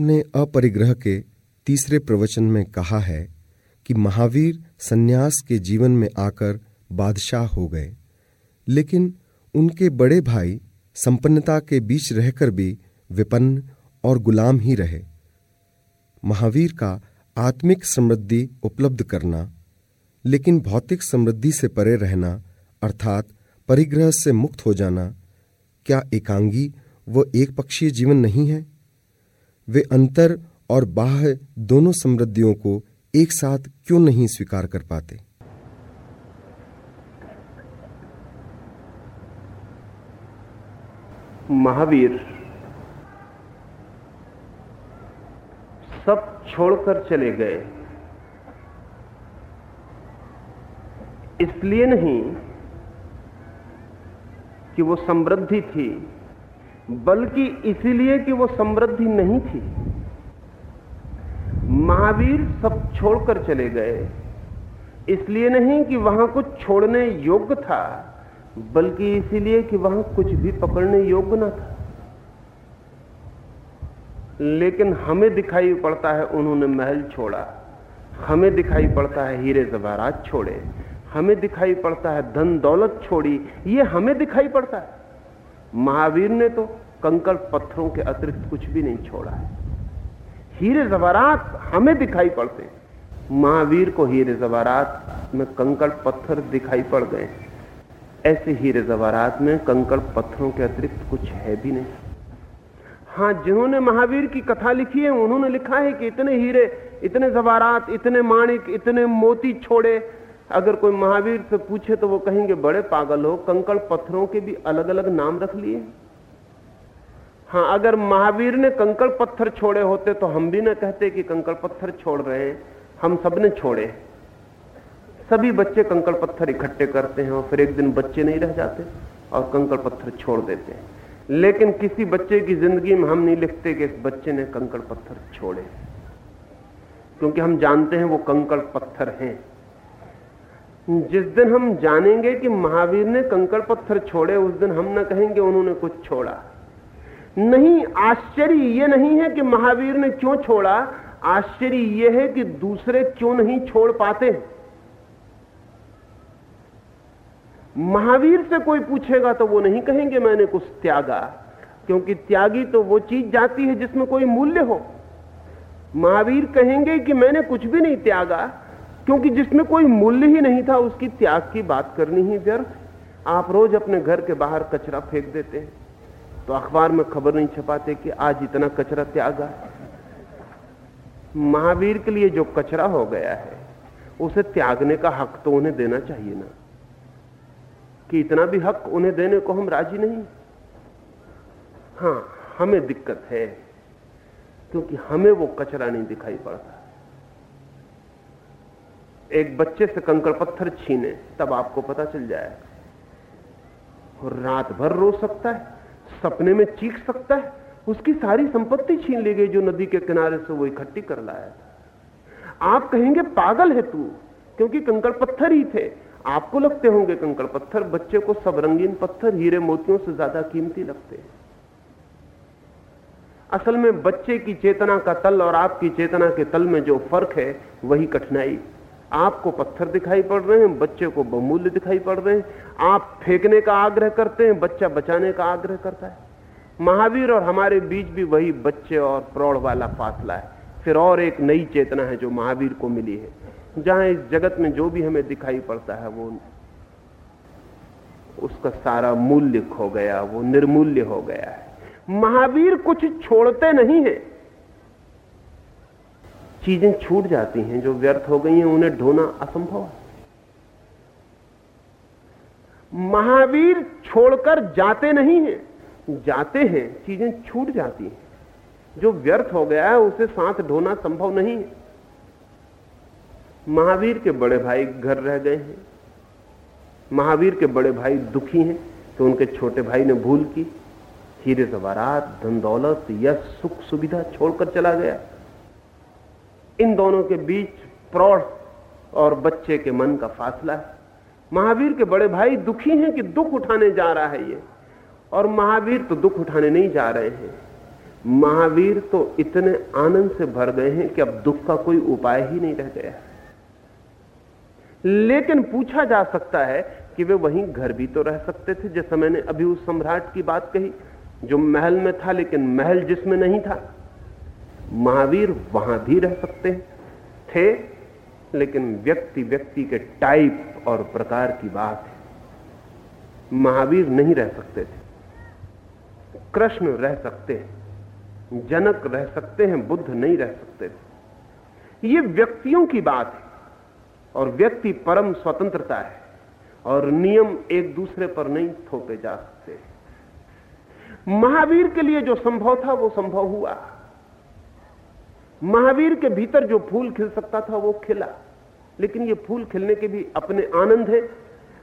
आपने अपरिग्रह के तीसरे प्रवचन में कहा है कि महावीर सन्यास के जीवन में आकर बादशाह हो गए। लेकिन उनके बड़े भाई संपन्नता के बीच रहकर भी विपन्न और गुलाम ही रहे। महावीर का आत्मिक समृद्धि उपलब्ध करना, लेकिन भौतिक समृद्धि से परे रहना, अर्थात परिग्रह से मुक्त हो जाना, क्या एकांगी व एक पक्षीय जीवन नहीं है? वे अंतर और बाह्य दोनों समृद्धियों को एक साथ क्यों नहीं स्वीकार कर पाते? महावीर, सब छोड़कर चले गए। इसलिए नहीं कि वो समृद्धि थी। बल्कि इसीलिए कि वो समृद्धि नहीं थी। महावीर सब छोड़कर चले गए। इसलिए नहीं कि वहाँ कुछ छोड़ने योग्य था, बल्कि इसीलिए कि वहाँ कुछ भी पकड़ने योग्य ना था। लेकिन हमें दिखाई पड़ता है उन्होंने महल छोड़ा, हमें दिखाई पड़ता है हीरे जवाहरात छोड़े, हमें दिखाई पड़ता है धन दौलत छोड़ी, ये हमें दिखाई पड़ता है। महावीर ने तो कंकड़ पत्थरों के अतिरिक्त कुछ भी नहीं छोड़ा है। हीरे जवारात हमें दिखाई पड़ते हैं। महावीर को हीरे जवारात में कंकड़ पत्थर दिखाई पड़ गए ऐसे हीरे जवारात में कंकड़ पत्थरों के अतिरिक्त कुछ है भी नहीं। हाँ जिन्होंने महावीर की कथा लिखी है, उन्होंने लिखा है कि इतने हीरे, इतने जवारात इतने माणिक, इतने मोती छोड़े अगर कोई महावीर से पूछे तो वो कहेंगे, बड़े पागल हो, कंकड़ पत्थरों के भी अलग अलग नाम रख लिए? हाँ अगर महावीर ने कंकड़ पत्थर छोड़े होते तो हम भी ना कहते कि कंकड़ पत्थर छोड़ रहे हैं। हम सबने छोड़े। सभी बच्चे कंकड़ पत्थर इकट्ठे करते हैं और फिर एक दिन बच्चे नहीं रह जाते और कंकड़ पत्थर छोड़ देते हैं। लेकिन किसी बच्चे की ज़िंदगी में हम नहीं लिखते कि इस बच्चे ने कंकड़ पत्थर छोड़े। क्योंकि हम जानते हैं वो कंकड़ पत्थर हैं। जिस दिन हम जानेंगे कि महावीर ने कंकड़ पत्थर छोड़े, उस दिन हम ना कहेंगे उन्होंने कुछ छोड़ा। नहीं, आश्चर्य यह नहीं है कि महावीर ने क्यों छोड़ा। आश्चर्य यह है कि दूसरे क्यों नहीं छोड़ पाते। महावीर से कोई पूछेगा तो वो नहीं कहेंगे मैंने कुछ त्यागा, क्योंकि त्यागी तो वो चीज़ जाती है जिसमें कोई मूल्य हो। महावीर कहेंगे कि मैंने कुछ भी नहीं त्यागा क्योंकि जिसमें कोई मूल्य ही नहीं था, उसकी त्याग की बात करनी ही व्यर्थ आप रोज अपने घर के बाहर कचरा फेंक देते हैं तो अखबार में खबर नहीं छपाते कि आज इतना कचरा त्यागा महावीर के लिए जो कचरा हो गया है, उसे त्यागने का हक तो उन्हें देना चाहिए ना। कि इतना भी हक उन्हें देने को हम राज़ी नहीं। हाँ, हमें दिक्कत है, क्योंकि हमें वो कचरा नहीं दिखाई पड़ता। एक बच्चे से कंकड़ पत्थर छीने, तब आपको पता चल जाएगा और रात भर रो सकता है, सपने में चीख सकता है, उसकी सारी संपत्ति छीन ली गई जो नदी के किनारे से वो इकट्ठी कर लाया था। आप कहेंगे, पागल है तू, क्योंकि कंकड़ पत्थर ही थे। आपको लगते होंगे, कंकड़ पत्थर बच्चे को सब रंगीन पत्थर, हीरे मोतियों से ज़्यादा कीमती लगते हैं। असल में बच्चे की चेतना का तल और आपकी चेतना के तल में जो फ़र्क है, वही कठिनाई आपको पत्थर दिखाई पड़ रहे हैं, बच्चे को बहुमूल्य दिखाई पड़ रहे हैं। आप फेंकने का आग्रह करते हैं, बच्चा बचाने का आग्रह करता है। महावीर और हमारे बीच भी वही बच्चे और प्रौढ़ वाला फासला है। फिर और एक नई चेतना है जो महावीर को मिली है। जहाँ इस जगत में जो भी हमें दिखाई पड़ता है, वो उसका सारा मूल्य खो गया, वो निर्मूल्य हो गया है। महावीर कुछ छोड़ते नहीं है। चीज़ें छूट जाती हैं, जो व्यर्थ हो गई हैं, उन्हें ढोना असंभव है। महावीर छोड़कर जाते नहीं हैं। जाते हैं, चीज़ें छूट जाती हैं। जो व्यर्थ हो गया है, उसे साथ ढोना संभव नहीं है। महावीर के बड़े भाई घर रह गए हैं। महावीर के बड़े भाई दुखी हैं तो उनके छोटे भाई ने भूल की। हीरे जवारात धन दौलत, यश, सुख, सुविधा छोड़कर चला गया। इन दोनों के बीच प्रौढ़ और बच्चे के मन का फासला है। महावीर के बड़े भाई दुखी हैं कि दुख उठाने जा रहा है ये, और महावीर तो दुख उठाने नहीं जा रहे हैं। महावीर तो इतने आनंद से भर गए हैं कि अब दुख का कोई उपाय ही नहीं रह गया। लेकिन पूछा जा सकता है कि वे वहीं घर भी तो रह सकते थे, जैसा मैंने अभी उस सम्राट की बात कही, जो महल में था, लेकिन महल जिसमें नहीं था। महावीर वहाँ भी रह सकते हैं। थे, लेकिन व्यक्ति व्यक्ति के टाइप और प्रकार की बात है। महावीर नहीं रह सकते थे। कृष्ण रह सकते हैं। जनक रह सकते हैं, बुद्ध नहीं रह सकते थे। ये व्यक्तियों की बात है। और व्यक्ति परम स्वतंत्रता है। और नियम एक दूसरे पर नहीं थोपे जा सकते। महावीर के लिए जो संभव था, वो संभव हुआ। महावीर के भीतर जो फूल खिल सकता था, वो खिला। लेकिन ये फूल खिलने के भी अपने आनंद है।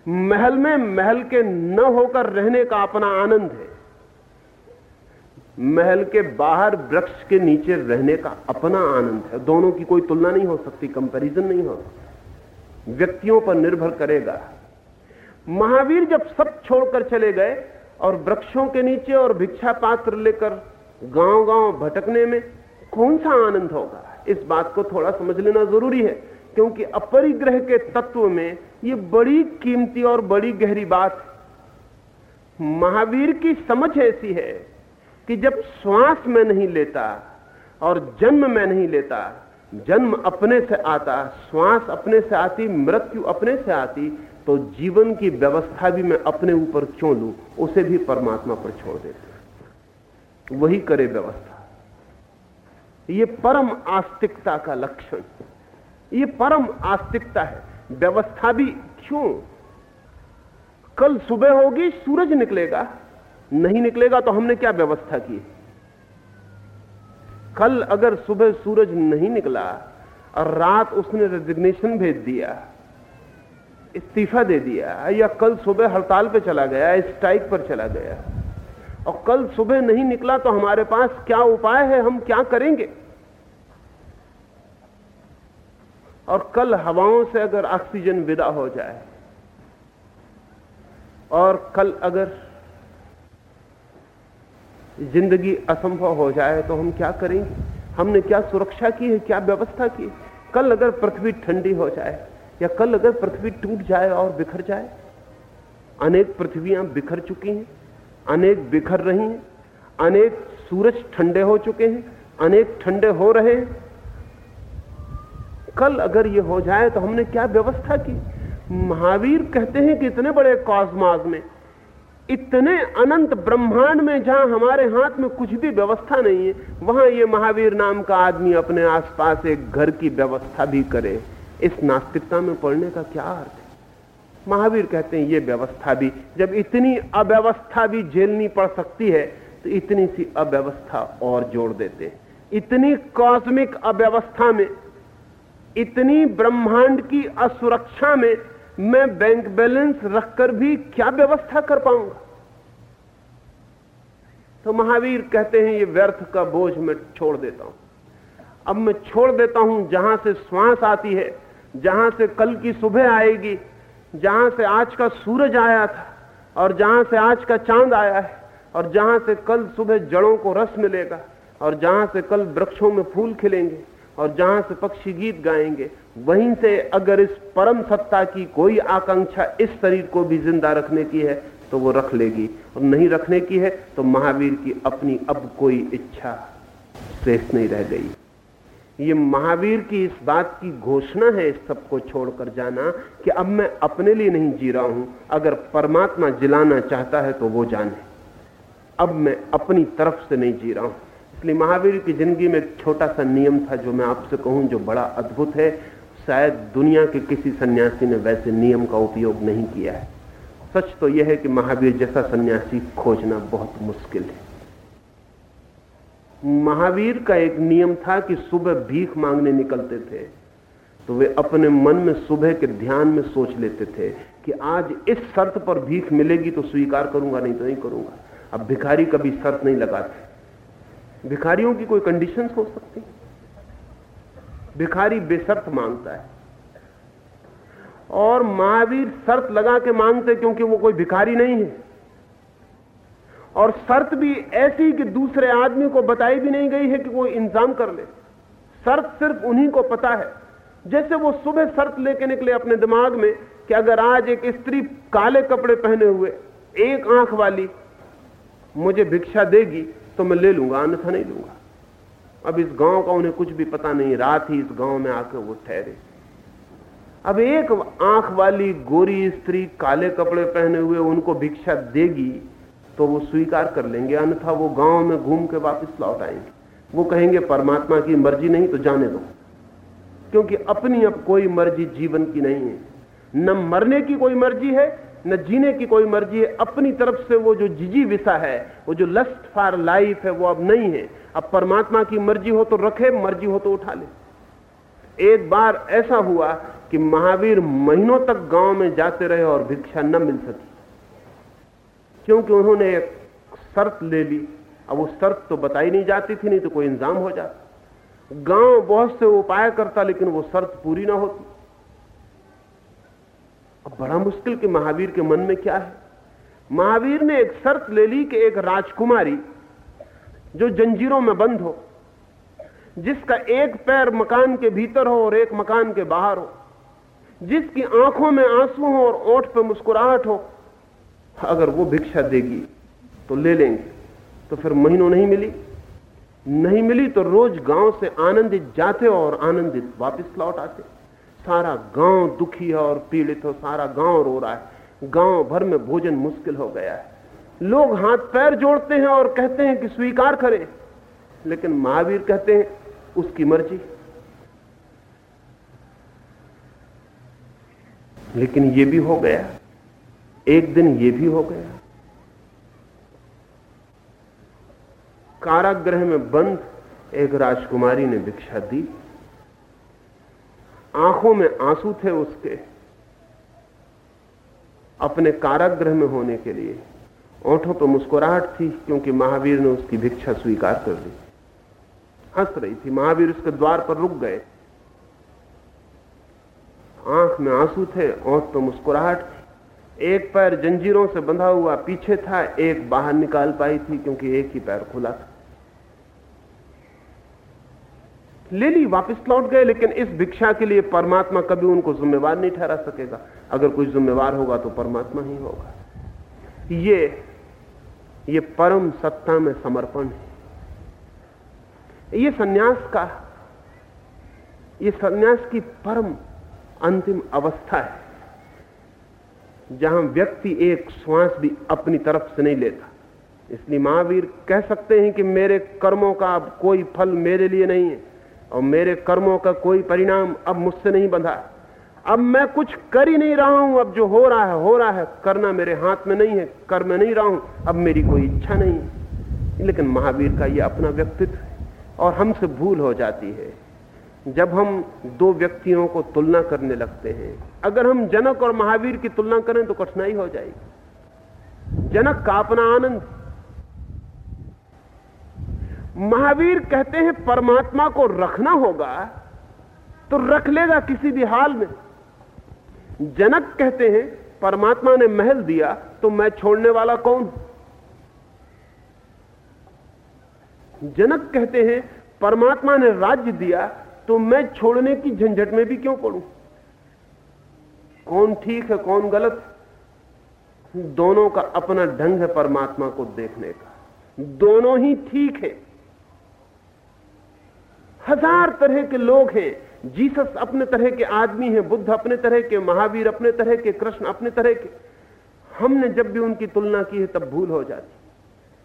महल में महल के न होकर रहने का अपना आनंद है। महल के बाहर वृक्ष के नीचे रहने का अपना आनंद है। दोनों की कोई तुलना नहीं हो सकती कंपैरिजन नहीं हो व्यक्तियों पर निर्भर करेगा। महावीर जब सब छोड़कर चले गए और वृक्षों के नीचे और भिक्षा पात्र लेकर गाँव गाँव भटकने में कौन सा आनंद होगा? इस बात को थोड़ा समझ लेना ज़रूरी है, क्योंकि अपरिग्रह के तत्व में यह बड़ी कीमती और बड़ी गहरी बात महावीर की समझ ऐसी है कि जब श्वास में नहीं लेता और जन्म में नहीं लेता, जन्म अपने से आता, श्वास अपने से आती, मृत्यु अपने से आती तो जीवन की व्यवस्था भी मैं अपने ऊपर क्यों लू? उसे भी परमात्मा पर छोड़ देता। वही करे व्यवस्था। ये परम आस्तिकता का लक्षण। ये परम आस्तिकता है। व्यवस्था भी क्यों? कल सुबह होगी, सूरज निकलेगा। नहीं निकलेगा तो हमने क्या व्यवस्था की? कल अगर सुबह सूरज नहीं निकला और रात उसने रेजिग्नेशन भेज दिया, इस्तीफा दे दिया, या कल सुबह हड़ताल पे चला गया स्ट्राइक पर चला गया और कल सुबह नहीं निकला तो हमारे पास क्या उपाय है? हम क्या करेंगे? और कल हवाओं से अगर ऑक्सीजन विदा हो जाए, और कल अगर ज़िंदगी असंभव हो जाए तो हम क्या करेंगे? हमने क्या सुरक्षा की है? क्या व्यवस्था की कल अगर पृथ्वी ठंडी हो जाए, या कल अगर पृथ्वी टूट जाए और बिखर जाए, अनेक पृथ्वियाँ बिखर चुकी हैं। अनेक बिखर रही हैं, अनेक सूरज ठंडे हो चुके हैं, अनेक ठंडे हो रहे हैं। कल अगर ये हो जाए तो हमने क्या व्यवस्था की? महावीर कहते हैं कि इतने बड़े कॉस्मास में, इतने अनंत ब्रह्मांड में जहाँ हमारे हाथ में कुछ भी व्यवस्था नहीं है, वहाँ ये महावीर नाम का आदमी अपने आसपास एक घर की व्यवस्था भी करे। इस नास्तिकता में पढ़ने का क्या अर्थ है? महावीर कहते हैं, ये व्यवस्था भी, जब इतनी अव्यवस्था भी झेलनी पड़ सकती है तो इतनी सी अव्यवस्था और जोड़ देते हैं। इतनी कॉस्मिक अव्यवस्था में, इतनी ब्रह्मांड की असुरक्षा में, मैं बैंक बैलेंस रखकर भी क्या व्यवस्था कर पाऊँगा? तो महावीर कहते हैं, ये व्यर्थ का बोझ मैं छोड़ देता हूँ। अब मैं छोड़ देता हूँ जहाँ से श्वास आती है, जहाँ से कल की सुबह आएगी जहाँ से आज का सूरज आया था और जहाँ से आज का चाँद आया है और जहाँ से कल सुबह जड़ों को रस मिलेगा और जहाँ से कल वृक्षों में फूल खिलेंगे और जहाँ से पक्षी गीत गाएँगे, वहीं से अगर इस परम सत्ता की कोई आकांक्षा इस शरीर को भी ज़िंदा रखने की है तो वो रख लेगी। और नहीं रखने की है तो महावीर की अपनी अब कोई इच्छा शेष नहीं रह गई। ये महावीर की इस बात की घोषणा है इस सबको छोड़कर जाना कि अब मैं अपने लिए नहीं जी रहा हूँ। अगर परमात्मा जिलाना चाहता है तो वो जाने। अब मैं अपनी तरफ़ से नहीं जी रहा हूँ। इसलिए महावीर की ज़िंदगी में एक छोटा सा नियम था जो मैं आपसे कहूँ, जो बड़ा अद्भुत है। शायद दुनिया के किसी सन्यासी ने वैसे नियम का उपयोग नहीं किया है। सच तो यह है कि महावीर जैसा सन्यासी खोजना बहुत मुश्किल है। महावीर का एक नियम था कि सुबह भीख मांगने निकलते थे तो वे अपने मन में सुबह के ध्यान में सोच लेते थे कि आज इस शर्त पर भीख मिलेगी तो स्वीकार करूँगा, नहीं तो नहीं करूँगा। अब भिखारी कभी शर्त नहीं लगाते। भिखारियों की कोई कंडीशंस हो सकती? भिखारी बेशर्त माँगता है। और महावीर शर्त लगा के मांगते क्योंकि वो कोई भिखारी नहीं है। और शर्त भी ऐसी कि दूसरे आदमी को बताई भी नहीं गई है कि वो इंतज़ाम कर ले। शर्त सिर्फ़ उन्हीं को पता है। जैसे वो सुबह शर्त लेके निकले अपने दिमाग में कि अगर आज एक स्त्री काले कपड़े पहने हुए, एक आँख वाली मुझे भिक्षा देगी तो मैं ले लूँगा, अन्यथा नहीं लूँगा। अब इस गाँव का उन्हें कुछ भी पता नहीं, रात ही इस गाँव में आकर वो ठहरे। अब एक आँख वाली गोरी स्त्री काले कपड़े पहने हुए उनको भिक्षा देगी तो वो स्वीकार कर लेंगे, अन्यथा वो गाँव में घूम के वापस लौट आएँगे। वो कहेंगे, परमात्मा की मर्ज़ी नहीं तो जाने दो। क्योंकि अपनी अब कोई मर्ज़ी जीवन की नहीं है। न मरने की कोई मर्ज़ी है, न जीने की कोई मर्ज़ी है। अपनी तरफ़ से वो जो जिजी विषा है, वो जो लस्ट फॉर लाइफ है, वो अब नहीं है। अब परमात्मा की मर्ज़ी हो तो रखे, मर्ज़ी हो तो उठा ले। एक बार ऐसा हुआ कि महावीर महीनों तक गाँव में जाते रहे और भिक्षा न मिल सकी। क्योंकि उन्होंने एक शर्त ले ली। अब वो शर्त तो बताई नहीं जाती थी, नहीं तो कोई इंजाम हो जाता। गाँव बहुत से उपाय करता, लेकिन वो शर्त पूरी ना होती। अब बड़ा मुश्किल कि महावीर के मन में क्या है? महावीर ने एक शर्त ले ली कि एक राजकुमारी जो जंजीरों में बंद हो, जिसका एक पैर मकान के भीतर हो और एक मकान के बाहर हो, जिसकी आँखों में आँसू हो और ओठ पर मुस्कुराहट हो अगर वो भिक्षा देगी तो ले लेंगे। तो फिर महीनों नहीं मिली। नहीं मिली तो रोज गाँव से आनंदित जाते और आनंदित वापस लौट आते। सारा गाँव दुखी है और पीड़ित हो, सारा गाँव रो रहा है। गाँव भर में भोजन मुश्किल हो गया है। लोग हाथ पैर जोड़ते हैं और कहते हैं कि स्वीकार करें। लेकिन महावीर कहते हैं, उसकी मर्ज़ी। लेकिन यह भी हो गया। एक दिन यह भी हो गया। कारागृह में बंद एक राजकुमारी ने भिक्षा दी। आँखों में आँसू थे उसके। अपने कारागृह में होने के लिए ओठों पर मुस्कुराहट थी, क्योंकि महावीर ने उसकी भिक्षा स्वीकार कर ली। हंस रही थी। महावीर उसके द्वार पर रुक गए। आँख में आँसू थे, ओठ पर मुस्कुराहट एक पैर जंजीरों से बंधा हुआ पीछे था, एक बाहर निकाल पाई थी, क्योंकि एक ही पैर खुला था। ले ली वापस लौट गए, लेकिन इस भिक्षा के लिए परमात्मा कभी उनको जिम्मेवार नहीं ठहरा सकेगा। अगर कोई जिम्मेवार होगा तो परमात्मा ही होगा। ये ये परम सत्ता में समर्पण है। ये सन्यास का, ये सन्यास की परम अंतिम अवस्था है। जहाँ व्यक्ति एक श्वास भी अपनी तरफ़ से नहीं लेता। इसलिए महावीर कह सकते हैं कि मेरे कर्मों का अब कोई फल मेरे लिए नहीं है, और मेरे कर्मों का कोई परिणाम अब मुझसे नहीं बंधा अब मैं कुछ कर ही नहीं रहा हूँ, अब जो हो रहा है, हो रहा है। करना मेरे हाथ में नहीं है, कर मैं नहीं रहा हूँ, अब मेरी कोई इच्छा नहीं है। लेकिन महावीर का यह अपना व्यक्तित्व और हमसे भूल हो जाती है। जब हम दो व्यक्तियों को तुलना करने लगते हैं, अगर हम जनक और महावीर की तुलना करें तो कठिनाई हो जाएगी। जनक का अपना आनंद। महावीर कहते हैं, परमात्मा को रखना होगा तो रख लेगा किसी भी हाल में। जनक कहते हैं, परमात्मा ने महल दिया तो मैं छोड़ने वाला कौन? जनक कहते हैं, परमात्मा ने राज्य दिया तो मैं छोड़ने की झंझट में भी क्यों पड़ू? कौन ठीक है, कौन गलत? दोनों का अपना ढंग है परमात्मा को देखने का। दोनों ही ठीक है। हज़ार तरह के लोग हैं। जीसस अपने तरह के आदमी हैं, बुद्ध अपने तरह के, महावीर अपने तरह के, कृष्ण अपने तरह के। हमने जब भी उनकी तुलना की है, तब भूल हो जाती।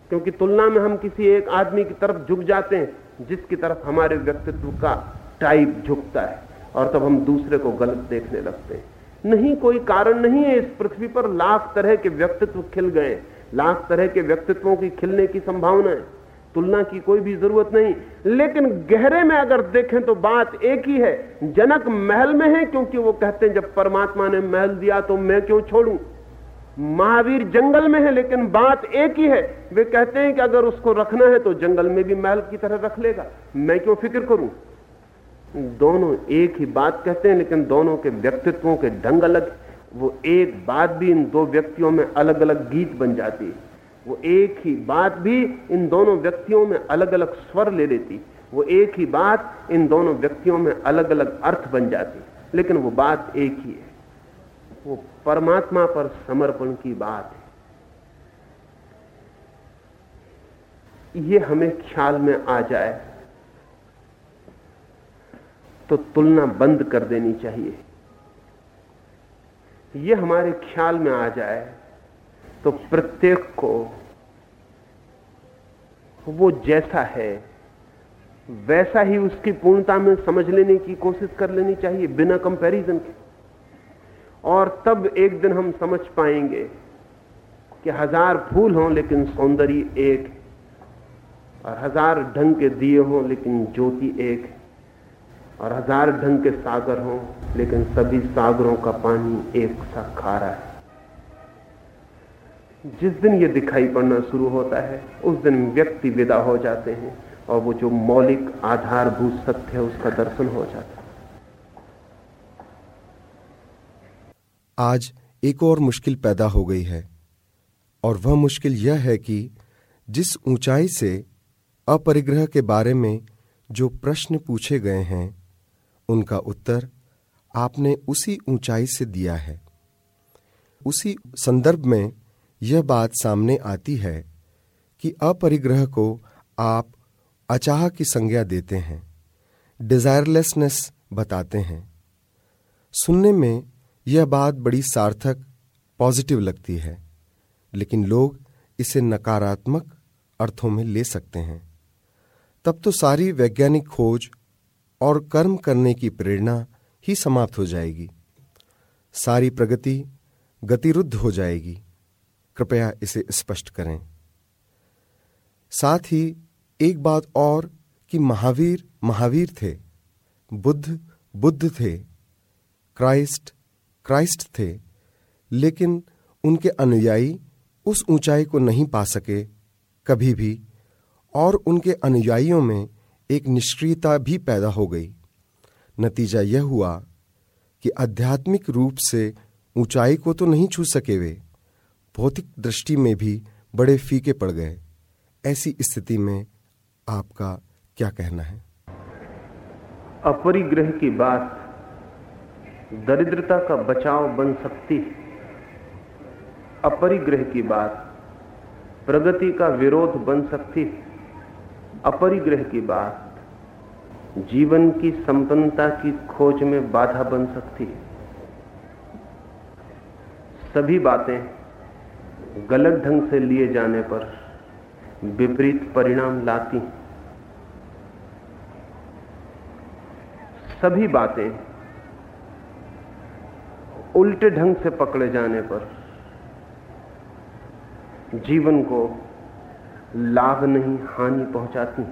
क्योंकि तुलना में हम किसी एक आदमी की तरफ़ झुक जाते हैं, जिसकी तरफ़ हमारे व्यक्तित्व का टाइप झुकता है और तब हम दूसरे को गलत देखने लगते हैं। नहीं, कोई कारण नहीं है इस पृथ्वी पर। लाख तरह के व्यक्तित्व खिल गए। लाख तरह के व्यक्तित्वों की खिलने की संभावना है। तुलना की कोई भी ज़रूरत नहीं। लेकिन गहरे में अगर देखें तो बात एक ही है। जनक महल में है, क्योंकि वो कहते हैं, जब परमात्मा ने महल दिया तो मैं क्यों छोड़ू? महावीर जंगल में है, लेकिन बात एक ही है। वे कहते हैं कि अगर उसको रखना है तो जंगल में भी महल की तरह रख लेगा। मैं क्यों फ़िक्र करूँ? दोनों एक ही बात कहते हैं, लेकिन दोनों के व्यक्तित्वों के ढंग अलग वो एक बात भी इन दो व्यक्तियों में अलग अलग गीत बन जाती है। वो एक ही बात भी इन दोनों व्यक्तियों में अलग अलग स्वर ले लेती वो एक ही बात इन दोनों व्यक्तियों में अलग अलग अर्थ बन जाती लेकिन वो बात एक ही है। वो परमात्मा पर समर्पण की बात है। ये हमें ख्याल में आ जाए तो तुलना बंद कर देनी चाहिए। ये हमारे ख्याल में आ जाए तो प्रत्येक को वो जैसा है, वैसा ही उसकी पूर्णता में समझ लेने की कोशिश कर लेनी चाहिए बिना कंपैरिजन के। और तब एक दिन हम समझ पाएँगे कि हज़ार फूल हों लेकिन सौंदर्य एक, और हज़ार ढंग के दिए हों लेकिन ज्योति एक। और हज़ार ढंग के सागर हों, लेकिन सभी सागरों का पानी एक सा खारा है। जिस दिन ये दिखाई पड़ना शुरू होता है, उस दिन व्यक्ति विदा हो जाते हैं और वो जो मौलिक आधारभूत सत्य है, उसका दर्शन हो जाता है। आज एक और मुश्किल पैदा हो गई है, और वह मुश्किल यह है कि जिस ऊंचाई से अपरिग्रह के बारे में जो प्रश्न पूछे गए हैं उनका उत्तर, आपने उसी ऊंचाई से दिया है। उसी संदर्भ में यह बात सामने आती है कि अपरिग्रह को आप अचाह की संज्ञा देते हैं डिजायरलेसनेस बताते हैं। सुनने में यह बात बड़ी सार्थक पॉजिटिव लगती है, लेकिन लोग इसे नकारात्मक अर्थों में ले सकते हैं। तब तो सारी वैज्ञानिक खोज और कर्म करने की प्रेरणा ही समाप्त हो जाएगी। सारी प्रगति गतिरुद्ध हो जाएगी। कृपया इसे स्पष्ट करें। साथ ही एक बात और कि महावीर महावीर थे। बुद्ध बुद्ध थे। क्राइस्ट क्राइस्ट थे। लेकिन उनके अनुयायी उस ऊंचाई को नहीं पा सके कभी भी, और उनके अनुयायियों में एक निष्क्रियता भी पैदा हो गई। नतीजा यह हुआ कि आध्यात्मिक रूप से ऊंचाई को तो नहीं छू सके वे, भौतिक दृष्टि में भी बड़े फीके पड़ गए। ऐसी स्थिति में आपका क्या कहना है? अपरिग्रह की बात दरिद्रता का बचाव बन सकती है। अपरिग्रह की बात प्रगति का विरोध बन सकती है। अपरिग्रह की बात, जीवन की संपन्नता की खोज में बाधा बन सकती है। सभी बातें गलत ढंग से लिए जाने पर विपरीत परिणाम लाती सभी बातें उल्टे ढंग से पकड़े जाने पर जीवन को लाभ नहीं, हानि पहुंचाती।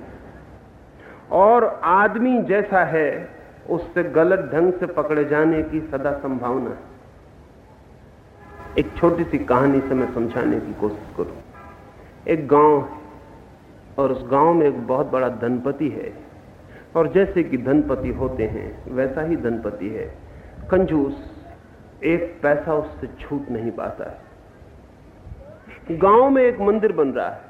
और आदमी जैसा है, उससे गलत ढंग से पकड़े जाने की सदा संभावना है। एक छोटी सी कहानी से मैं समझाने की कोशिश करूँ। एक गाँव और उस गाँव में एक बहुत बड़ा धनपति है। और जैसे कि धनपति होते हैं, वैसा ही धनपति है। कंजूस एक पैसा उससे छूट नहीं पाता है। गाँव में एक मंदिर बन रहा है।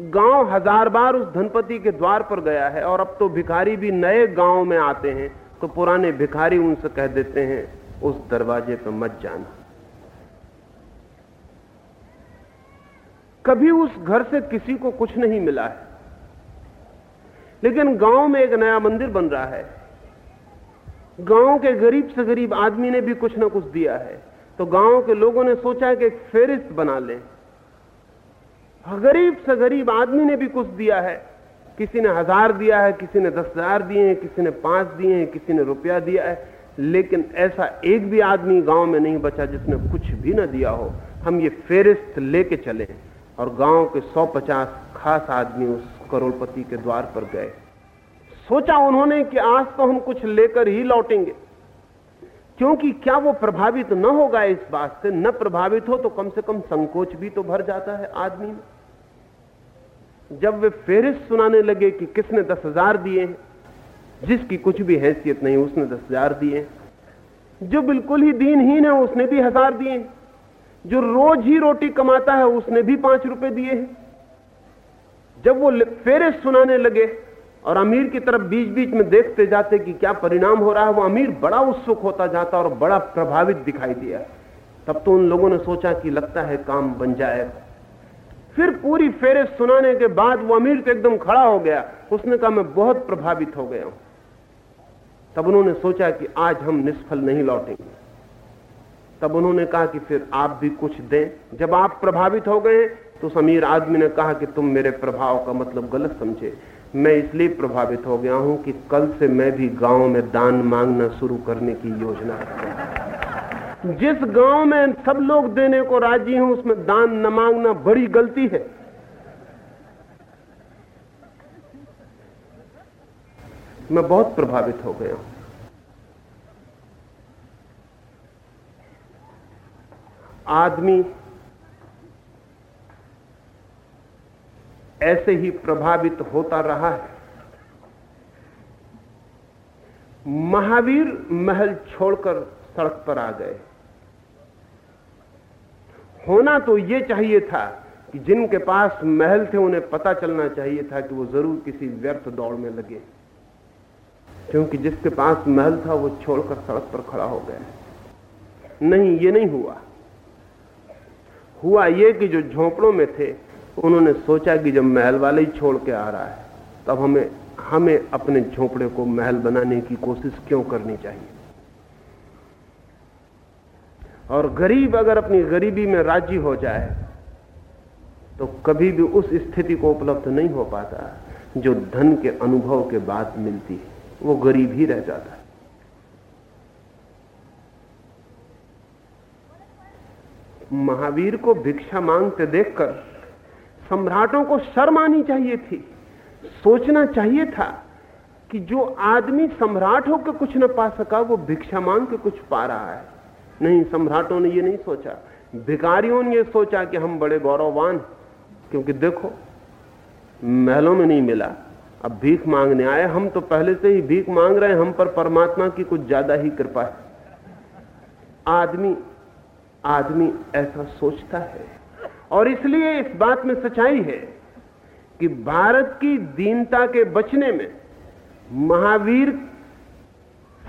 गाँव हज़ार बार उस धनपति के द्वार पर गया है और अब तो भिखारी भी नए गाँव में आते हैं तो पुराने भिखारी उनसे कह देते हैं, उस दरवाजे पर मत जाना। कभी उस घर से किसी को कुछ नहीं मिला है। लेकिन गाँव में एक नया मंदिर बन रहा है। गाँव के गरीब से गरीब आदमी ने भी कुछ ना कुछ दिया है। तो गाँव के लोगों ने सोचा है कि एक फेरिस्त बना लें। गरीब से गरीब आदमी ने भी कुछ दिया है। किसी ने हज़ार दिया है, किसी ने दस हज़ार दिए हैं, किसी ने पाँच दिए हैं, किसी ने रुपया दिया है। लेकिन ऐसा एक भी आदमी गाँव में नहीं बचा जिसने कुछ भी ना दिया हो। हम ये फेरिस्त लेके चले और गाँव के सौ पचास खास आदमी उस करोड़पति के द्वार पर गए। सोचा उन्होंने कि आज तो हम कुछ लेकर ही लौटेंगे। क्योंकि क्या वो प्रभावित न होगा इस बात से? न प्रभावित हो तो कम से कम संकोच भी तो भर जाता है आदमी में। जब वे फेरिस्त सुनाने लगे कि किसने दस हज़ार दिए जिसकी कुछ भी हैसियत नहीं, उसने दस हज़ार दिए जो बिल्कुल ही दीनहीन है, उसने भी हज़ार दिए जो रोज ही रोटी कमाता है, उसने भी पाँच रुपए दिए हैं। जब वो फेरे सुनाने लगे और अमीर की तरफ़ बीच बीच में देखते जाते कि क्या परिणाम हो रहा है, वो अमीर बड़ा उत्सुक होता जाता और बड़ा प्रभावित दिखाई दिया। तब तो उन लोगों ने सोचा कि लगता है काम बन जाएगा फिर पूरी फेरे सुनाने के बाद वो अमीर तो एकदम खड़ा हो गया। उसने कहा, मैं बहुत प्रभावित हो गया हूँ। तब उन्होंने सोचा कि आज हम निष्फल नहीं लौटेंगे। तब उन्होंने कहा कि फिर आप भी कुछ दें। जब आप प्रभावित हो गए तो उस अमीर आदमी ने कहा कि तुम मेरे प्रभाव का मतलब गलत समझे। मैं इसलिए प्रभावित हो गया हूँ कि कल से मैं भी गाँव में दान मांगना शुरू करने की योजना जिस गाँव में सब लोग देने को राज़ी हूँ, उसमें दान न मांगना बड़ी गलती है। मैं बहुत प्रभावित हो गया हूँ। आदमी ऐसे ही प्रभावित होता रहा है। महावीर महल छोड़कर सड़क पर आ गए। होना तो यह चाहिए था कि जिनके पास महल थे, उन्हें पता चलना चाहिए था कि वो ज़रूर किसी व्यर्थ दौड़ में लगे। क्योंकि जिसके पास महल था, वो छोड़कर सड़क पर खड़ा हो गया। नहीं, ये नहीं हुआ। हुआ ये कि जो झोंपड़ों में थे उन्होंने सोचा कि जब महल वाले ही छोड़ के आ रहा है, तब हमें हमें अपने झोंपड़े को महल बनाने की कोशिश क्यों करनी चाहिए? और गरीब अगर अपनी गरीबी में राज़ी हो जाए तो कभी भी उस स्थिति को उपलब्ध नहीं हो पाता जो धन के अनुभव के बाद मिलती है। वो गरीब ही रह जाता है। महावीर को भिक्षा मांगते देखकर सम्राटों को शर्म आनी चाहिए थी। सोचना चाहिए था कि जो आदमी सम्राट होकर कुछ न पा सका, वो भिक्षा मांग के कुछ पा रहा है। नहीं, सम्राटों ने ये नहीं सोचा। भिकारियों ने ये सोचा कि हम बड़े गौरववान क्योंकि देखो, महलों में नहीं मिला। अब भीख मांगने आए। हम तो पहले से ही भीख मांग रहे हैं। हम पर परमात्मा की कुछ ज़्यादा ही कृपा है। आदमी आदमी ऐसा सोचता है। और इसलिए इस बात में सच्चाई है कि भारत की दीनता के बचने में महावीर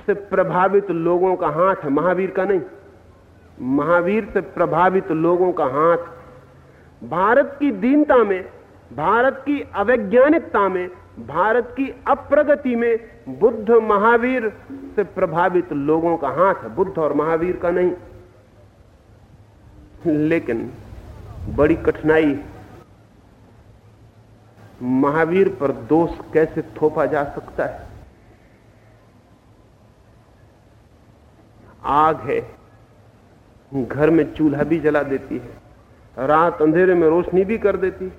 से प्रभावित लोगों का हाथ है। महावीर का नहीं, महावीर से प्रभावित लोगों का हाथ। भारत की दीनता में, भारत की अवैज्ञानिकता में, भारत की अप्रगति में बुद्ध महावीर से प्रभावित लोगों का हाथ है। बुद्ध और महावीर का नहीं। लेकिन बड़ी कठिनाई। महावीर पर दोष कैसे थोपा जा सकता है? आग है। घर में चूल्हा भी जला देती है। रात अंधेरे में रोशनी भी कर देती है।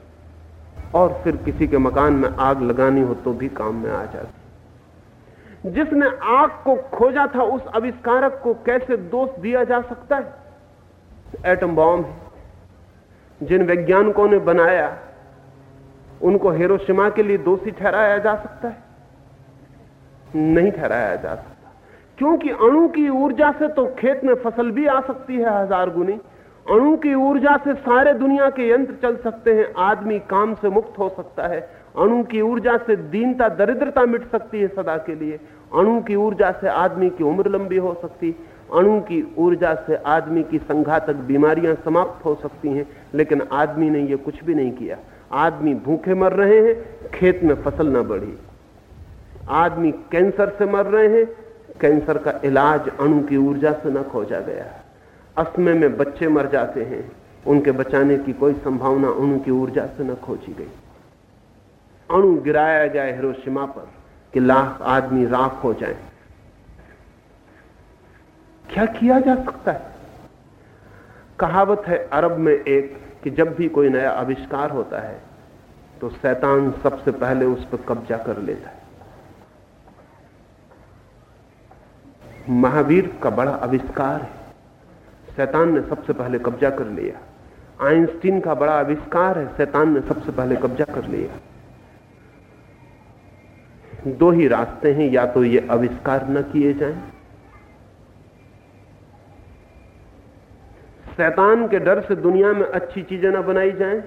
और फिर किसी के मकान में आग लगानी हो तो भी काम में आ जाती जिसने आग को खोजा था उस आविष्कारक को कैसे दोष दिया जा सकता है? एटम बॉम्ब है। जिन वैज्ञानिकों ने बनाया, उनको हिरोशिमा के लिए दोषी ठहराया जा सकता है? नहीं ठहराया जा सकता। क्योंकि अणु की ऊर्जा से तो खेत में फ़सल भी आ सकती है, हज़ार गुनी। अणु की ऊर्जा से सारे दुनिया के यंत्र चल सकते हैं, आदमी काम से मुक्त हो सकता है। अणु की ऊर्जा से दीनता, दरिद्रता मिट सकती है सदा के लिए। अणु की ऊर्जा से आदमी की उम्र लंबी हो सकती। अणु की ऊर्जा से आदमी की संघातक बीमारियाँ समाप्त हो सकती हैं, लेकिन आदमी ने यह कुछ भी नहीं किया। आदमी भूखे मर रहे हैं, खेत में फ़सल न बढ़ी। आदमी कैंसर से मर रहे हैं, कैंसर का इलाज अणु की ऊर्जा से न खोजा गया। अस्मे में बच्चे मर जाते हैं, उनके बचाने की कोई संभावना अणु की ऊर्जा से न खोजी गई। अणु गिराया जाए हिरोशिमा पर कि लाख आदमी राख हो जाए। क्या किया जा सकता है? कहावत है अरब में एक कि जब भी कोई नया आविष्कार होता है तो शैतान सबसे पहले उस पर कब्जा कर लेता है। महावीर का बड़ा आविष्कार है। शैतान ने सबसे पहले कब्जा कर लिया। आइंस्टीन का बड़ा आविष्कार है, शैतान ने सबसे पहले कब्जा कर लिया। दो ही रास्ते हैं, या तो ये आविष्कार न किए जाएँ शैतान के डर से दुनिया में अच्छी चीज़ें ना बनाई जाएँ।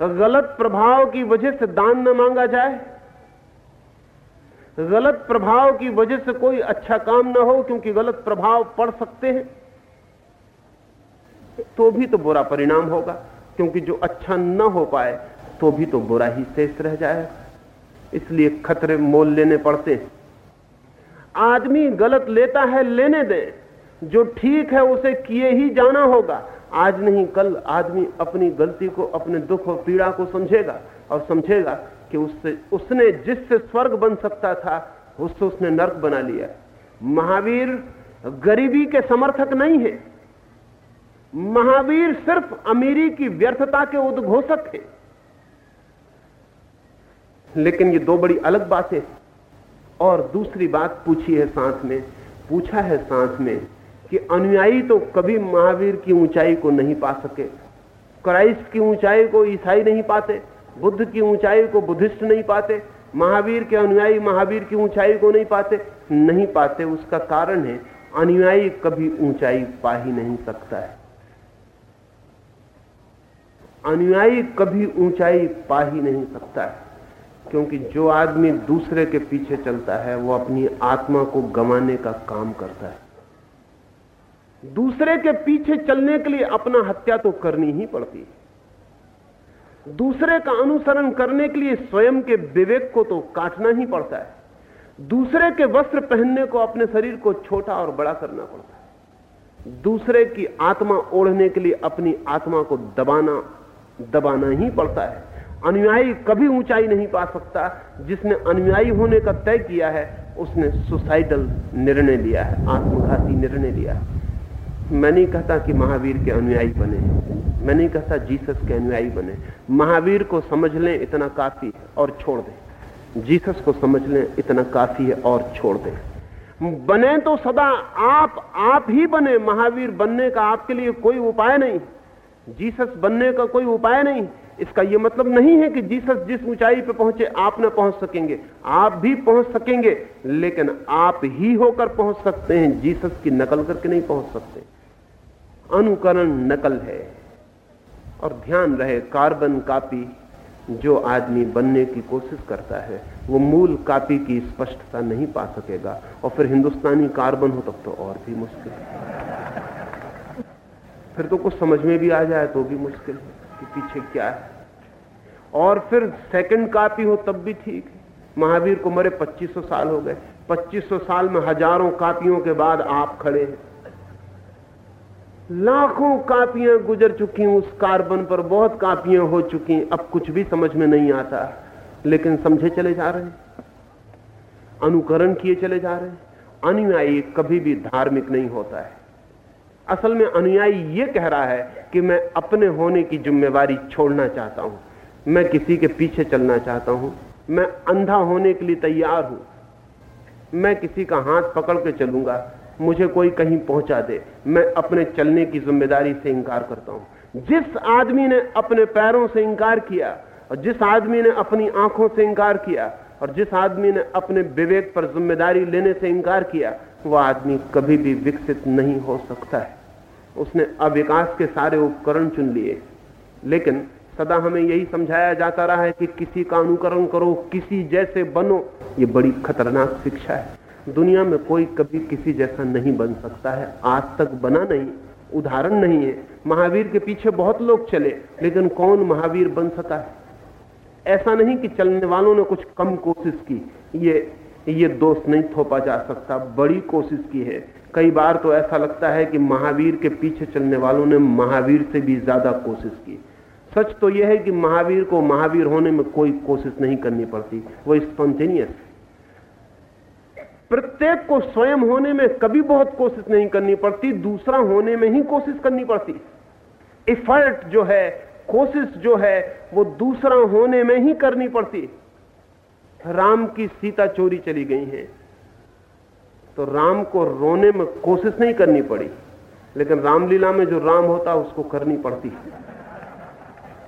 गलत प्रभाव की वजह से दान न मांगा जाए। गलत प्रभाव की वजह से कोई अच्छा काम ना हो, क्योंकि गलत प्रभाव पड़ सकते हैं। तो भी तो बुरा परिणाम होगा, क्योंकि जो अच्छा न हो पाए तो भी तो बुरा ही शेष रह जाएगा। इसलिए खतरे मोल लेने पड़ते हैं। आदमी गलत लेता है, लेने दे। जो ठीक है उसे किए ही जाना होगा। आज नहीं, कल आदमी अपनी गलती को, अपने दुख और पीड़ा को समझेगा और समझेगा कि उससे, उसने जिससे स्वर्ग बन सकता था, उससे उसने नर्क बना लिया। महावीर गरीबी के समर्थक नहीं है। महावीर सिर्फ़ अमीरी की व्यर्थता के उद्घोषक है। लेकिन ये दो बड़ी अलग बातें और दूसरी बात पूछी है साथ में, पूछा है साथ में कि अनुयायी तो कभी महावीर की ऊंचाई को नहीं पा सके। क्राइस्ट की ऊंचाई को ईसाई नहीं पाते, बुद्ध की ऊंचाई को बुद्धिस्ट नहीं पाते, महावीर के अनुयायी महावीर की ऊंचाई को नहीं पाते। नहीं पाते, उसका कारण है, अनुयायी कभी ऊंचाई पा ही नहीं सकता है। अनुयायी कभी ऊंचाई पा ही नहीं सकता है, क्योंकि जो आदमी दूसरे के पीछे चलता है, वो अपनी आत्मा को गंवाने का काम करता है। दूसरे के पीछे चलने के लिए अपना हत्या तो करनी ही पड़ती है। दूसरे का अनुसरण करने के लिए स्वयं के विवेक को तो काटना ही पड़ता है। दूसरे के वस्त्र पहनने को अपने शरीर को छोटा और बड़ा करना पड़ता है। दूसरे की आत्मा ओढ़ने के लिए अपनी आत्मा को दबाना दबाना ही पड़ता है। अनुयायी कभी ऊंचाई नहीं पा सकता। जिसने अनुयायी होने का तय किया है, उसने सुसाइडल निर्णय लिया है, आत्मघाती निर्णय लिया है। मैं नहीं कहता कि महावीर के अनुयायी बने मैं नहीं कहता जीसस के अनुयायी बने महावीर को समझ लें, इतना काफ़ी है, और छोड़ दें। जीसस को समझ लें, इतना काफ़ी है, और छोड़ दें। बने तो सदा आप आप ही बने। महावीर बनने का आपके लिए कोई उपाय नहीं। जीसस बनने का कोई उपाय नहीं। इसका यह मतलब नहीं है कि जीसस जिस ऊंचाई पर पहुँचे, आप ना पहुँच सकेंगे। आप भी पहुँच सकेंगे, लेकिन आप ही होकर पहुँच सकते हैं। जीसस की नकल करके नहीं पहुँच सकते। अनुकरण नकल है। और ध्यान रहे, कार्बन कापी जो आदमी बनने की कोशिश करता है, वो मूल कापी की स्पष्टता नहीं पा सकेगा। और फिर हिंदुस्तानी कार्बन हो, तब तो और भी मुश्किल फिर तो कुछ समझ में भी आ जाए तो भी मुश्किल है कि पीछे क्या है। और फिर सेकंड कापी हो, तब भी ठीक है। महावीर को मरे 2500 साल हो गए। 2500 साल में हज़ारों कापियों के बाद आप खड़े हैं। लाखों कापियाँ गुजर चुकी उस कार्बन पर बहुत कापियाँ हो चुकी अब कुछ भी समझ में नहीं आता। लेकिन समझे चले जा रहे अनुकरण किए चले जा रहे हैं। अनुयायी कभी भी धार्मिक नहीं होता है। असल में अनुयायी ये कह रहा है कि मैं अपने होने की जिम्मेवारी छोड़ना चाहता हूँ। मैं किसी के पीछे चलना चाहता हूँ। मैं अंधा होने के लिए तैयार हूँ। मैं किसी का हाथ पकड़ के चलूँगा। मुझे कोई कहीं पहुँचा दे। मैं अपने चलने की ज़िम्मेदारी से इंकार करता हूँ। जिस आदमी ने अपने पैरों से इंकार किया, और जिस आदमी ने अपनी आँखों से इंकार किया, और जिस आदमी ने अपने विवेक पर ज़िम्मेदारी लेने से इंकार किया वह आदमी कभी भी विकसित नहीं हो सकता है। उसने अविकास के सारे उपकरण चुन लिए। लेकिन सदा हमें यही समझाया जाता रहा है कि किसी का अनुकरण करो, किसी जैसे बनो, ये बड़ी खतरनाक शिक्षा है। दुनिया में कोई कभी किसी जैसा नहीं बन सकता है। आज तक बना नहीं, उदाहरण नहीं है। महावीर के पीछे बहुत लोग चले, लेकिन कौन महावीर बन सका है? ऐसा नहीं कि चलने वालों ने कुछ कम कोशिश की। ये ये दोष नहीं थोपा जा सकता, बड़ी कोशिश की है। कई बार तो ऐसा लगता है कि महावीर के पीछे चलने वालों ने महावीर से भी ज़्यादा कोशिश की। सच तो यह है कि महावीर को महावीर होने में कोई कोशिश नहीं करनी पड़ती। वो स्पॉन्टेनियस प्रत्येक को स्वयं होने में कभी बहुत कोशिश नहीं करनी पड़ती, दूसरा होने में ही कोशिश करनी पड़ती। इफर्ट जो है, कोशिश जो है, वो दूसरा होने में ही करनी पड़ती। राम की सीता चोरी चली गई है। तो राम को रोने में कोशिश नहीं करनी पड़ी, लेकिन रामलीला में जो राम होता, उसको करनी पड़ती।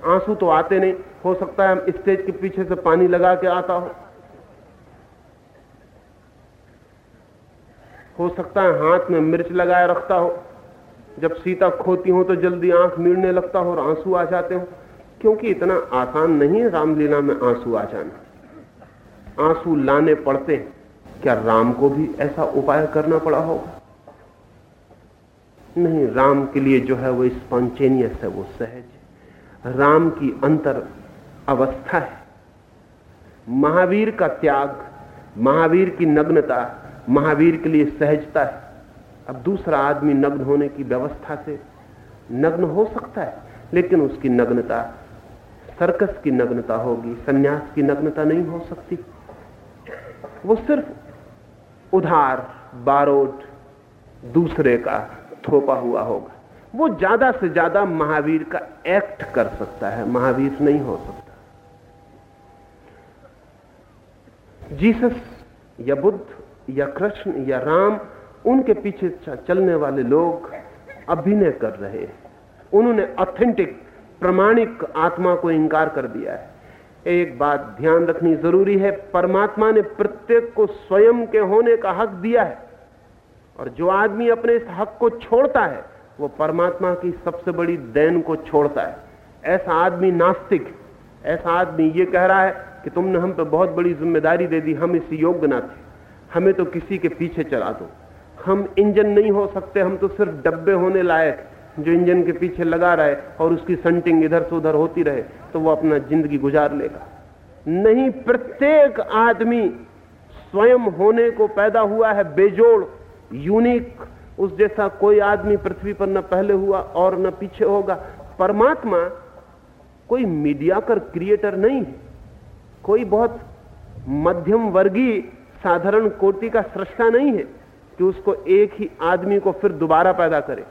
आँसू तो आते नहीं, हो सकता है स्टेज के पीछे से पानी लगा के आता हो। हो सकता है हाथ में मिर्च लगाए रखता हो। जब सीता खोती हो तो जल्दी आँख मीड़ने लगता हो और आँसू आ जाते हो। क्योंकि इतना आसान नहीं है रामलीला में आँसू आ जाना। आँसू लाने पड़ते क्या राम को भी ऐसा उपाय करना पड़ा होगा? नहीं, राम के लिए जो है वो स्पॉन्चेनियस है, वो सहज राम की अंतर अवस्था है। महावीर का त्याग, महावीर की नग्नता महावीर के लिए सहजता है। अब दूसरा आदमी नग्न होने की व्यवस्था से नग्न हो सकता है, लेकिन उसकी नग्नता, सर्कस की नग्नता होगी, सन्यास की नग्नता नहीं हो सकती। वो सिर्फ़ उधार, बारोट, दूसरे का थोपा हुआ होगा। वो ज़्यादा से ज़्यादा महावीर का एक्ट कर सकता है, महावीर नहीं हो सकता। जीसस या बुद्ध या कृष्ण या राम, उनके पीछे चलने वाले लोग अभिनय कर रहे हैं। उन्होंने ऑथेंटिक प्रमाणिक आत्मा को इंकार कर दिया है। एक बात ध्यान रखनी ज़रूरी है, परमात्मा ने प्रत्येक को स्वयं के होने का हक दिया है। और जो आदमी अपने इस हक को छोड़ता है, वो परमात्मा की सबसे बड़ी देन को छोड़ता है। ऐसा आदमी नास्तिक ऐसा आदमी ये कह रहा है कि तुमने हम पे बहुत बड़ी ज़िम्मेदारी दे दी, हम इस योग्य ना थे। हमें तो किसी के पीछे चला दो। हम इंजन नहीं हो सकते, हम तो सिर्फ़ डब्बे होने लायक, जो इंजन के पीछे लगा रहे और उसकी संटिंग इधर से उधर होती रहे तो वो अपना ज़िंदगी गुजार लेगा। नहीं, प्रत्येक आदमी स्वयं होने को पैदा हुआ है बेजोड़ यूनिक उस जैसा कोई आदमी पृथ्वी पर न पहले हुआ और न पीछे होगा। परमात्मा कोई मीडिया कर क्रिएटर नहीं कोई बहुत मध्यम वर्गीय साधारण कोटि का सृष्टा नहीं है कि उसको एक ही आदमी को फिर दोबारा पैदा करे।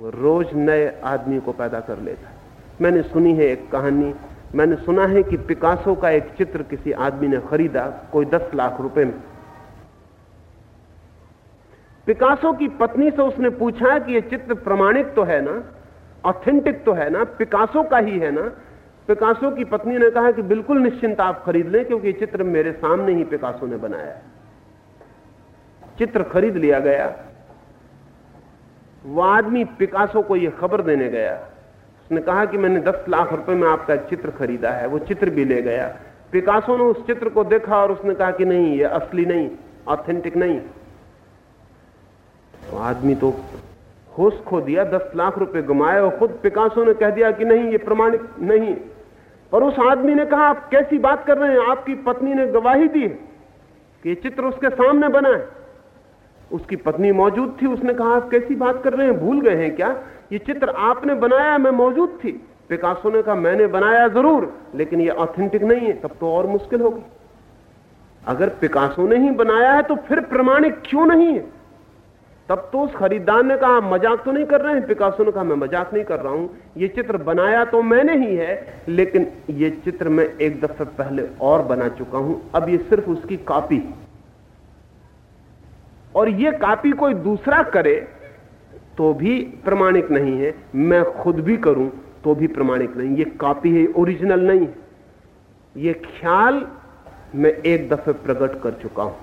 वो रोज नए आदमी को पैदा कर लेता है। मैंने सुनी है एक कहानी। मैंने सुना है कि पिकासो का एक चित्र किसी आदमी ने खरीदा, कोई दस लाख रुपए में। पिकासो की पत्नी से उसने पूछा कि यह चित्र प्रमाणिक तो है ना? ऑथेंटिक तो है ना? पिकासो का ही है ना? पिकासो की पत्नी ने कहा कि बिल्कुल निश्चिंत आप खरीद लें, क्योंकि चित्र मेरे सामने ही पिकासो ने बनाया चित्र खरीद लिया गया। वो आदमी पिकासो को यह खबर देने गया। उसने कहा कि मैंने दस लाख रुपए में आपका चित्र खरीदा है, वो चित्र भी ले गया। पिकासो ने उस चित्र को देखा और उसने कहा कि नहीं, ये असली नहीं, ऑथेंटिक नहीं। तो आदमी तो होश खो दिया, दस लाख रुपए गमाए और खुद पिकासो ने कह दिया कि नहीं, ये प्रमाणित नहीं। और उस आदमी ने कहा, आप कैसी बात कर रहे हैं? आपकी पत्नी ने गवाही दी है कि चित्र उसके सामने बना है। उसकी पत्नी मौजूद थी, उसने कहा, आप कैसी बात कर रहे हैं? भूल गए हैं क्या? ये चित्र आपने बनाया, मैं मौजूद थी। पिकासो ने कहा, मैंने बनाया ज़रूर, लेकिन ये ऑथेंटिक नहीं है, तब तो और मुश्किल होगी। अगर पिकासो ने ही बनाया है तो फिर प्रमाणिक क्यों नहीं है? तब तो उस खरीदार ने कहा, मज़ाक तो नहीं कर रहे हैं? पिकासो ने कहा, मैं मज़ाक नहीं कर रहा हूँ। ये चित्र बनाया तो मैंने ही है, लेकिन ये चित्र मैं एक दफे पहले और बना चुका हूँ। अब ये सिर्फ़ उसकी कॉपी। और ये कॉपी कोई दूसरा करे तो भी प्रमाणिक नहीं है। मैं खुद भी करूँ तो भी प्रमाणिक नहीं। ये कॉपी है, ओरिजिनल नहीं है। ये ख्याल मैं एक दफे प्रकट कर चुका हूँ।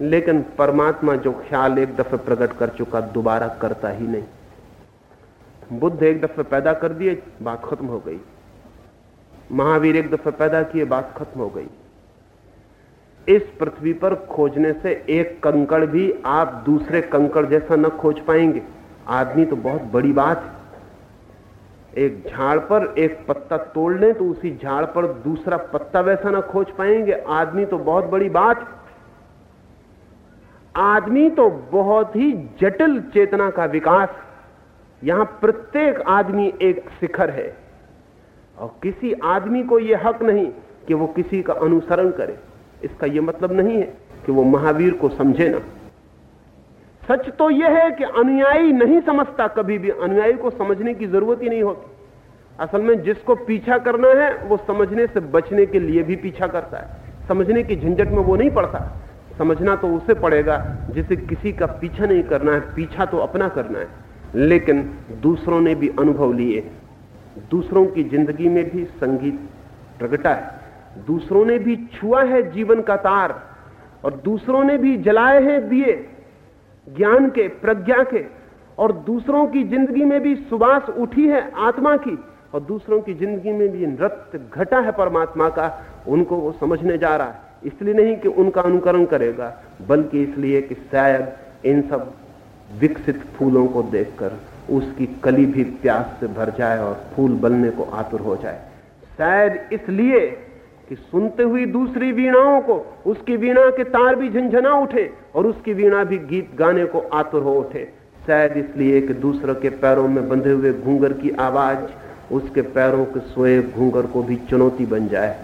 लेकिन परमात्मा जो ख्याल एक दफे प्रकट कर चुका, दोबारा करता ही नहीं। बुद्ध एक दफे पैदा कर दिए, बात खत्म हो गई। महावीर एक दफे पैदा किए, बात खत्म हो गई। इस पृथ्वी पर खोजने से एक कंकड़ भी आप दूसरे कंकड़ जैसा न खोज पाएँगे। आदमी तो बहुत बड़ी बात है। एक झाड़ पर एक पत्ता तोड़ लें तो उसी झाड़ पर दूसरा पत्ता वैसा ना खोज पाएँगे। आदमी तो बहुत बड़ी बात है। आदमी तो बहुत ही जटिल चेतना का विकास। यहाँ प्रत्येक आदमी एक शिखर है। और किसी आदमी को यह हक नहीं कि वो किसी का अनुसरण करे। इसका यह मतलब नहीं है कि वो महावीर को समझे ना। सच तो यह है कि अनुयायी नहीं समझता, कभी भी अनुयायी को समझने की ज़रूरत ही नहीं होती। असल में जिसको पीछा करना है, वो समझने से बचने के लिए भी पीछा करता है। समझने की झंझट में वो नहीं पड़ता। समझना तो उसे पड़ेगा, जिसे किसी का पीछा नहीं करना है, पीछा तो अपना करना है। लेकिन दूसरों ने भी अनुभव लिए। दूसरों की ज़िंदगी में भी संगीत प्रगटा है। दूसरों ने भी छुआ है जीवन का तार, और दूसरों ने भी जलाए हैं दिए ज्ञान के, प्रज्ञा के, और दूसरों की ज़िंदगी में भी सुबास उठी है आत्मा की, और दूसरों की ज़िंदगी में भी नृत्य घटा है परमात्मा का, उनको वो समझने जा रहा है। इसलिए नहीं कि उनका अनुकरण करेगा, बल्कि इसलिए कि शायद इन सब विकसित फूलों को देखकर उसकी कली भी प्यास से भर जाए और फूल बनने को आतुर हो जाए। शायद इसलिए कि सुनते हुई दूसरी वीणाओं को उसकी वीणा के तार भी झंझना उठे और उसकी वीणा भी गीत गाने को आतुर हो उठे। शायद इसलिए कि दूसरों के पैरों में बंधे हुए घूंगर की आवाज़, उसके पैरों के सोए घूंगर को भी चुनौती बन जाए,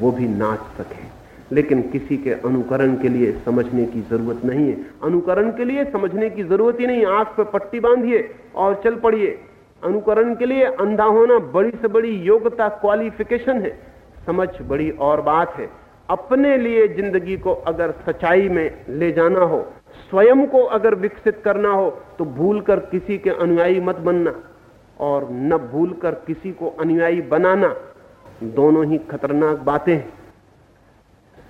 वो भी नाच सके। लेकिन किसी के अनुकरण के लिए समझने की ज़रूरत नहीं है। अनुकरण के लिए समझने की ज़रूरत ही नहीं। आँख पर पट्टी बांधिए और चल पड़िए। अनुकरण के लिए अंधा होना बड़ी से बड़ी योग्यता क्वालिफिकेशन है। समझ बड़ी और बात है। अपने लिए ज़िंदगी को अगर सच्चाई में ले जाना हो, स्वयं को अगर विकसित करना हो तो भूल कर किसी के अनुयायी मत बनना और न भूल कर किसी को अनुयायी बनाना। दोनों ही खतरनाक बातें हैं।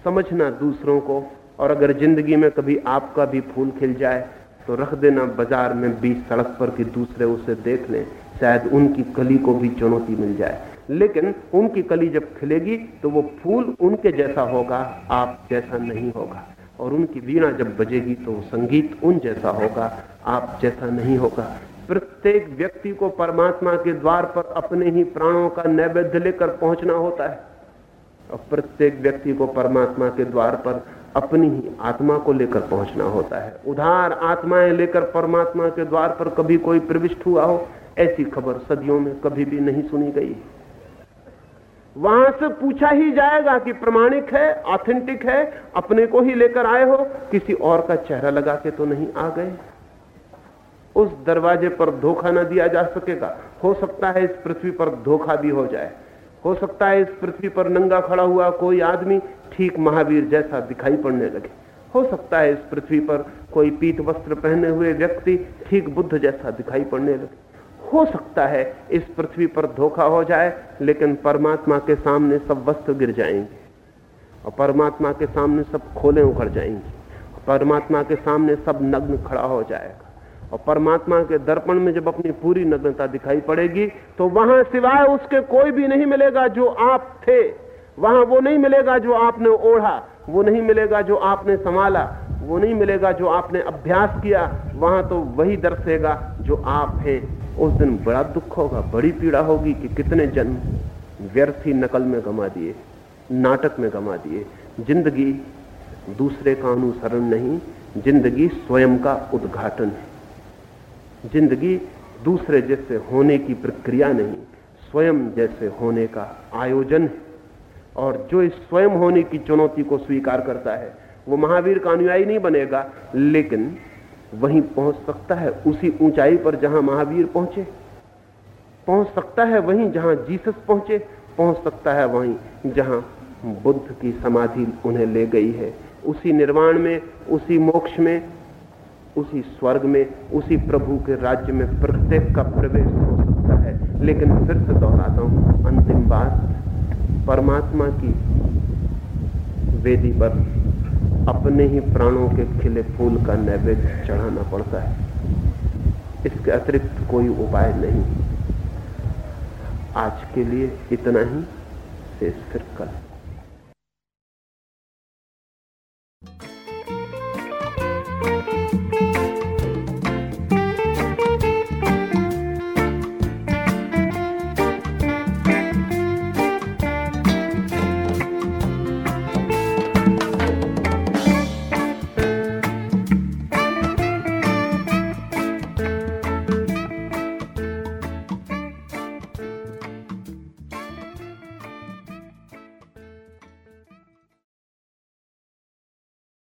समझना दूसरों को, और अगर ज़िंदगी में कभी आपका भी फूल खिल जाए तो रख देना बाज़ार में बीच सड़क पर कि दूसरे उसे देख लें। शायद उनकी कली को भी चुनौती मिल जाए। लेकिन उनकी कली जब खिलेगी तो वो फूल उनके जैसा होगा, आप जैसा नहीं होगा। और उनकी वीणा जब बजेगी तो संगीत उन जैसा होगा, आप जैसा नहीं होगा। प्रत्येक व्यक्ति को परमात्मा के द्वार पर अपने ही प्राणों का नैवेद्य लेकर पहुँचना होता है। और प्रत्येक व्यक्ति को परमात्मा के द्वार पर अपनी ही आत्मा को लेकर पहुँचना होता है। उधार आत्माएँ लेकर परमात्मा के द्वार पर कभी कोई प्रविष्ट हुआ हो, ऐसी खबर सदियों में कभी भी नहीं सुनी गई। वहाँ से पूछा ही जाएगा कि प्रमाणिक है ऑथेंटिक है, अपने को ही लेकर आए हो, किसी और का चेहरा लगा के तो नहीं आ गए। उस दरवाजे पर धोखा ना दिया जा सकेगा, हो सकता है इस पृथ्वी पर धोखा भी हो जाए। हो सकता है इस पृथ्वी पर नंगा खड़ा हुआ कोई आदमी ठीक महावीर जैसा दिखाई पड़ने लगे। हो सकता है इस पृथ्वी पर कोई पीत वस्त्र पहने हुए व्यक्ति ठीक बुद्ध जैसा दिखाई पड़ने लगे। हो सकता है इस पृथ्वी पर धोखा हो जाए, लेकिन परमात्मा के सामने सब वस्त्र गिर जाएँगे और परमात्मा के सामने सब खोले उखड़ जाएँगी। परमात्मा के सामने सब नग्न खड़ा हो जाएगा। और परमात्मा के दर्पण में जब अपनी पूरी नग्नता दिखाई पड़ेगी तो वहाँ सिवाय उसके कोई भी नहीं मिलेगा जो आप थे। वहाँ वो नहीं मिलेगा जो आपने ओढ़ा, वो नहीं मिलेगा जो आपने संभाला, वो नहीं मिलेगा जो आपने अभ्यास किया। वहाँ तो वही दर्शेगा जो आप हैं। उस दिन बड़ा दुख होगा, बड़ी पीड़ा होगी कि कितने जन्म व्यर्थ ही नकल में गमा दिए, नाटक में गमा दिए। ज़िंदगी दूसरे का अनुसरण नहीं, ज़िंदगी स्वयं का उद्घाटन है। ज़िंदगी दूसरे जैसे होने की प्रक्रिया नहीं, स्वयं जैसे होने का आयोजन है। और जो इस स्वयं होने की चुनौती को स्वीकार करता है, वो महावीर का अनुयायी नहीं बनेगा, लेकिन वहीं पहुँच सकता है उसी ऊंचाई पर जहाँ महावीर पहुँचे। पहुँच सकता है वहीं जहाँ जीसस पहुँचे, पहुँच सकता है वहीं जहाँ बुद्ध की समाधि उन्हें ले गई है। उसी निर्वाण में, उसी मोक्ष में उसी स्वर्ग में, उसी प्रभु के राज्य में प्रत्येक का प्रवेश हो सकता है। लेकिन फिर से दोहराता हूँ, अंतिम बात, परमात्मा की वेदी पर अपने ही प्राणों के खिले फूल का नैवेद्य चढ़ाना पड़ता है। इसके अतिरिक्त कोई उपाय नहीं। आज के लिए इतना ही, शेष फिर कल।